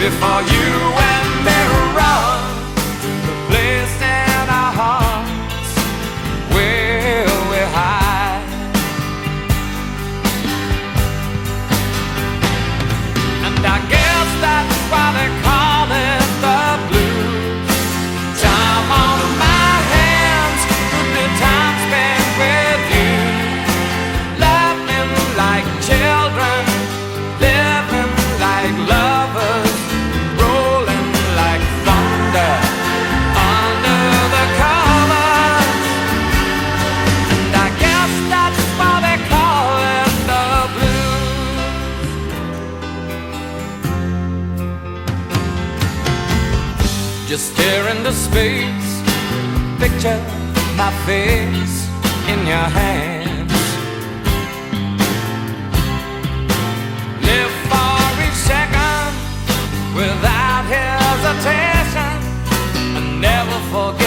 before you. Just stare into space. Picture my face in your hands. Live for each second without hesitation. And never forget.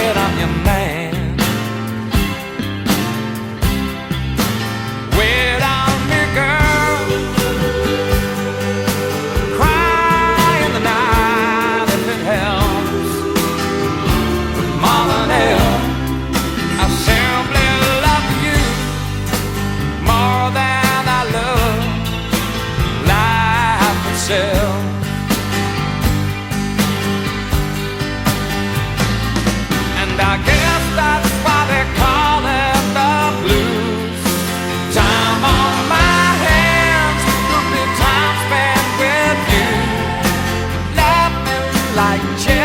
yourself. And I guess that's why they call it the blues. Time on my hands could be time spent with you, laughing like. Children.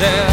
Yeah.